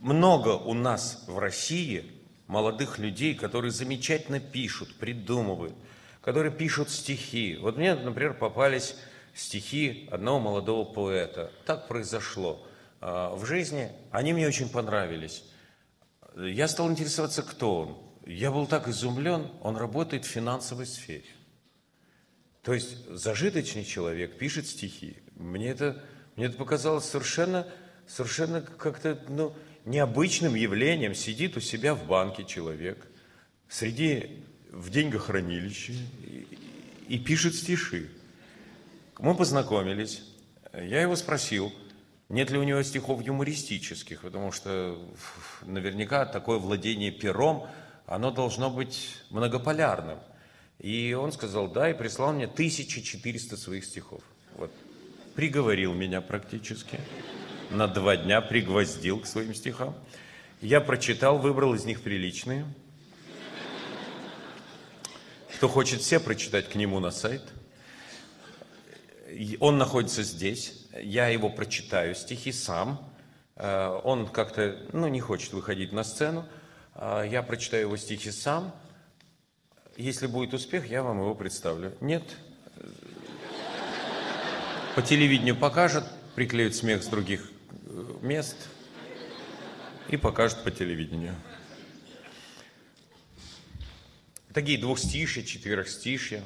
много у нас в России молодых людей, которые замечательно пишут, придумывают, которые пишут стихи. Вот мне, например, попались стихи одного молодого поэта. Так произошло а, в жизни. Они мне очень понравились. Я стал интересоваться, кто он. Я был так изумлен, он работает в финансовой сфере. То есть зажиточный человек пишет стихи. Мне это, мне это показалось совершенно, совершенно как-то ну, необычным явлением. Сидит у себя в банке человек, среди в деньгохранилище и, и пишет стиши. Мы познакомились. Я его спросил, нет ли у него стихов юмористических, потому что наверняка такое владение пером, оно должно быть многополярным. И он сказал, да, и прислал мне 1400 своих стихов. Вот. Приговорил меня практически. На два дня пригвоздил к своим стихам. Я прочитал, выбрал из них приличные. Кто хочет все прочитать, к нему на сайт. Он находится здесь. Я его прочитаю, стихи сам. Э, он как-то, ну, не хочет выходить на сцену. А я прочитаю его стихи сам – если будет успех, я вам его представлю. Нет? По телевидению покажет, приклеит смех с других э, мест и покажет по телевидению. Такие двухстишья, четверостишья.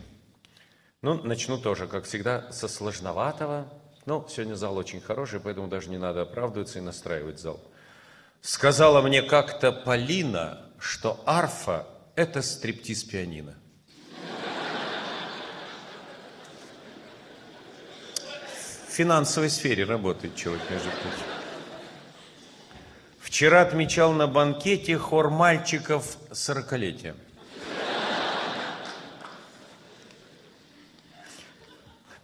Ну, начну тоже, как всегда, со сложноватого. Ну, сегодня зал очень хороший, поэтому даже не надо оправдываться и настраивать зал. Сказала мне как-то Полина, что арфа это стриптиз пианино. Финансовой сфере работает человек, между прочим. Вчера отмечал на банкете хор мальчиков сорокалетия.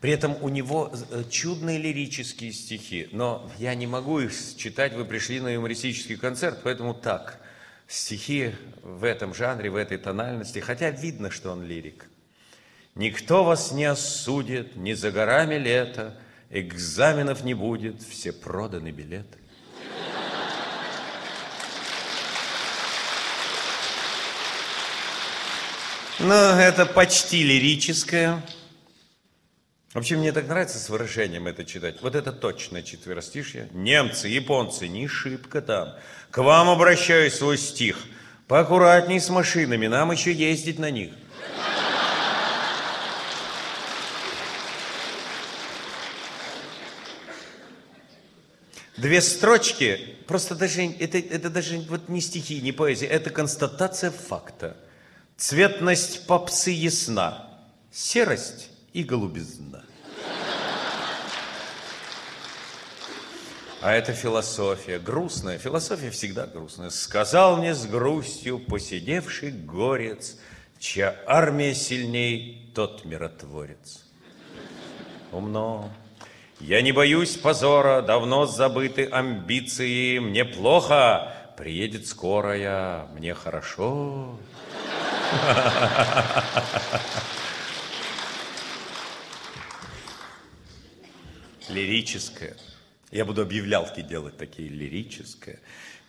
При этом у него э, чудные лирические стихи, но я не могу их читать, вы пришли на юмористический концерт, поэтому так – стихи в этом жанре, в этой тональности, хотя видно, что он лирик. Никто вас не осудит, не за горами лето, экзаменов не будет, все проданы билеты. Ну, это почти лирическое. Вообще, мне так нравится с выражением это читать. Вот это точно четверостишье. Немцы, японцы, не шибко там. К вам обращаюсь свой стих. Поаккуратней с машинами, нам еще ездить на них. Две строчки, просто даже, это, это даже вот не стихи, не поэзия, это констатация факта. Цветность попсы ясна, серость и голубизна. А это философия, грустная. Философия всегда грустная. Сказал мне с грустью посидевший горец, чья армия сильней, тот миротворец. Умно. Я не боюсь позора, давно забыты амбиции. Мне плохо, приедет скорая, мне хорошо. Лирическое. Я буду объявлялки делать такие лирические.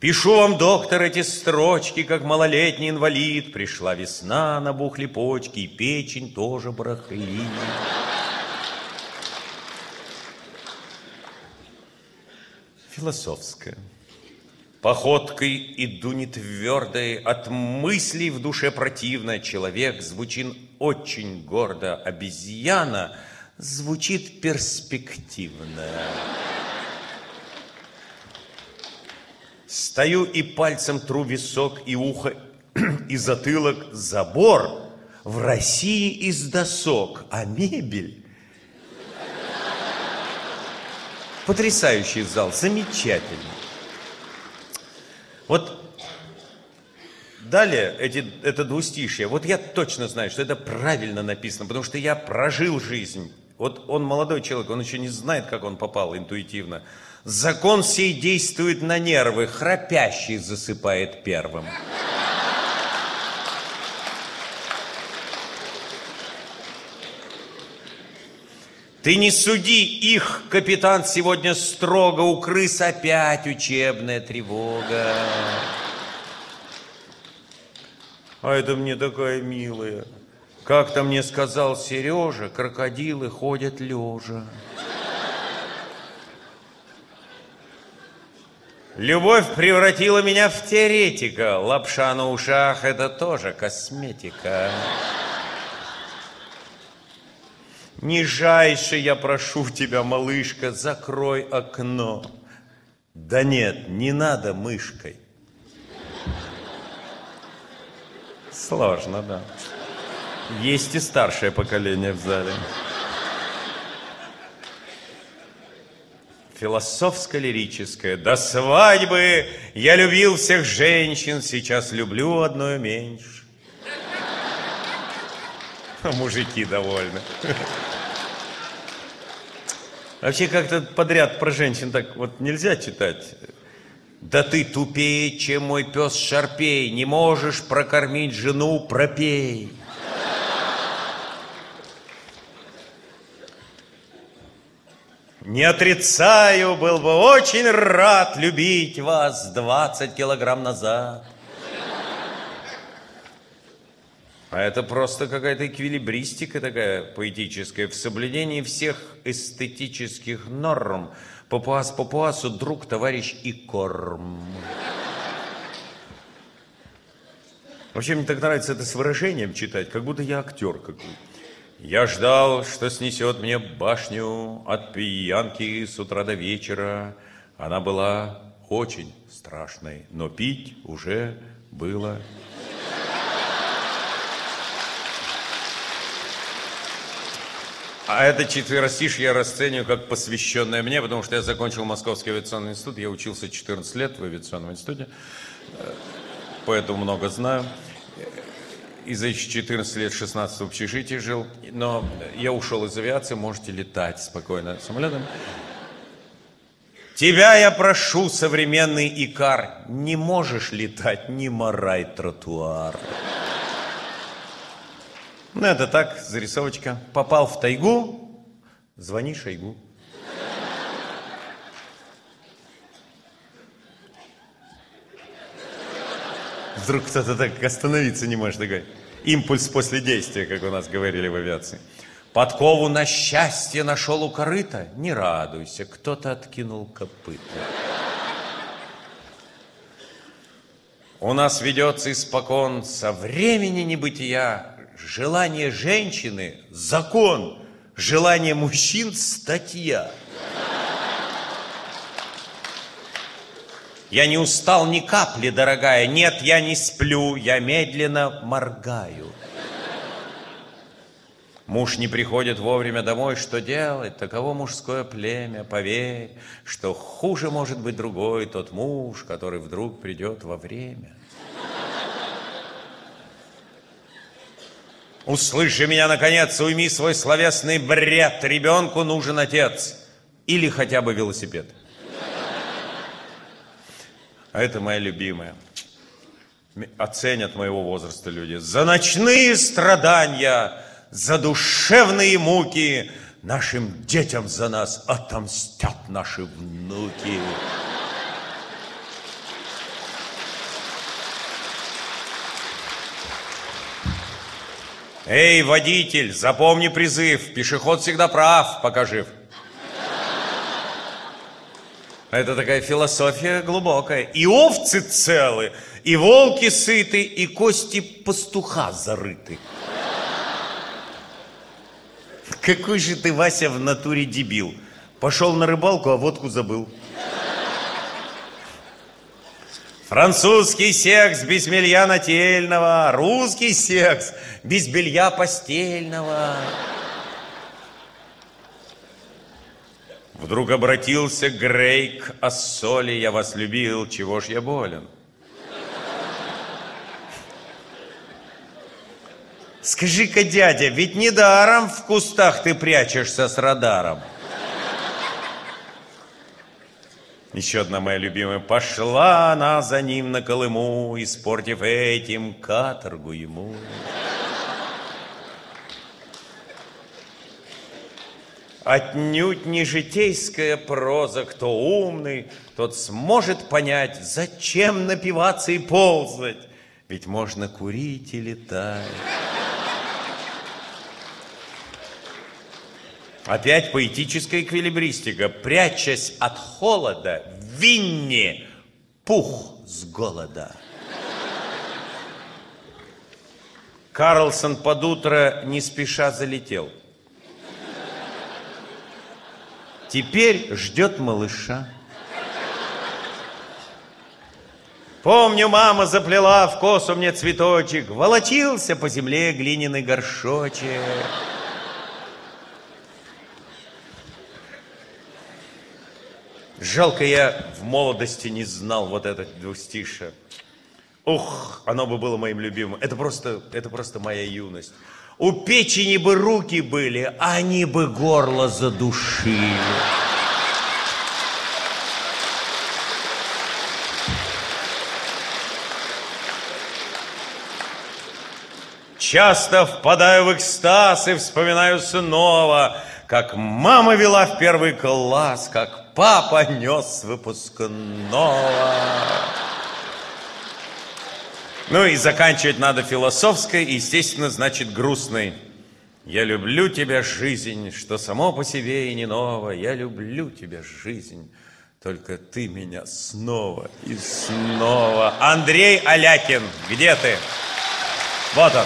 Пишу вам, доктор, эти строчки, как малолетний инвалид. Пришла весна, набухли почки, и печень тоже барахлит. Философская. Походкой иду не твердой, от мыслей в душе противно. Человек звучит очень гордо, обезьяна звучит перспективно. Стою и пальцем тру висок и ухо, и затылок. Забор в России из досок, а мебель... Потрясающий зал, замечательный. Вот далее эти, это двустишье. Вот я точно знаю, что это правильно написано, потому что я прожил жизнь. Вот он молодой человек, он еще не знает, как он попал интуитивно. Закон сей действует на нервы, храпящий засыпает первым. Ты не суди их, капитан, сегодня строго, у крыс опять учебная тревога. А это мне такая милая. Как-то мне сказал Сережа, крокодилы ходят лежа. Любовь превратила меня в теоретика. Лапша на ушах – это тоже косметика. Нижайше я прошу тебя, малышка, закрой окно. Да нет, не надо мышкой. Сложно, да. Есть и старшее поколение в зале. Философско-лирическое. До свадьбы я любил всех женщин, сейчас люблю одной меньше. Мужики довольны. Вообще как-то подряд про женщин так вот нельзя читать. Да ты тупее, чем мой пес Шарпей, не можешь прокормить жену, пропей. Не отрицаю, был бы очень рад любить вас 20 килограмм назад. А это просто какая-то эквилибристика такая поэтическая в соблюдении всех эстетических норм. Папуас папуасу друг, товарищ и корм. Вообще мне так нравится это с выражением читать, как будто я актер какой-то. Я ждал, что снесет мне башню от пьянки с утра до вечера. Она была очень страшной, но пить уже было А это четверостишье я расцениваю как посвященное мне, потому что я закончил Московский авиационный институт, я учился 14 лет в авиационном институте, э, поэтому много знаю и за эти 14 лет 16 в общежитии жил. Но я ушел из авиации, можете летать спокойно самолетом. Тебя я прошу, современный Икар, не можешь летать, не морай тротуар. Ну, это так, зарисовочка. Попал в тайгу, звони Шойгу. Вдруг кто-то так остановиться не может, такой импульс после действия, как у нас говорили в авиации. Подкову на счастье нашел у корыта? Не радуйся, кто-то откинул копыта. У нас ведется испокон со времени небытия желание женщины – закон, желание мужчин – статья. Я не устал ни капли, дорогая. Нет, я не сплю, я медленно моргаю. Муж не приходит вовремя домой, что делать? Таково мужское племя, поверь, что хуже может быть другой тот муж, который вдруг придет во время. Услыши меня, наконец, уйми свой словесный бред. Ребенку нужен отец или хотя бы велосипед. А это моя любимая. Оценят моего возраста люди. За ночные страдания, за душевные муки нашим детям за нас отомстят наши внуки. Эй, водитель, запомни призыв. Пешеход всегда прав, пока жив. Это такая философия глубокая. И овцы целы, и волки сыты, и кости пастуха зарыты. Какой же ты, Вася, в натуре дебил. Пошел на рыбалку, а водку забыл. Французский секс без белья нательного, русский секс без белья постельного. Вдруг обратился Грей к Ассоли, я вас любил, чего ж я болен? Скажи-ка, дядя, ведь недаром в кустах ты прячешься с радаром. Еще одна моя любимая. Пошла она за ним на Колыму, испортив этим каторгу ему. Отнюдь не житейская проза, кто умный, тот сможет понять, зачем напиваться и ползать, ведь можно курить и летать. Опять поэтическая эквилибристика. Прячась от холода, Винни пух с голода. Карлсон под утро не спеша залетел. Теперь ждет малыша. Помню, мама заплела в косу мне цветочек, волочился по земле глиняный горшочек. Жалко, я в молодости не знал вот этот двустишие. Ух, оно бы было моим любимым. Это просто, это просто моя юность. У печени бы руки были, а они бы горло задушили. Часто впадаю в экстаз и вспоминаю снова, как мама вела в первый класс, как папа нес выпускного. Ну и заканчивать надо философской, естественно, значит грустной. Я люблю тебя, жизнь, что само по себе и не ново. Я люблю тебя, жизнь, только ты меня снова и снова. Андрей Алякин, где ты? Вот он.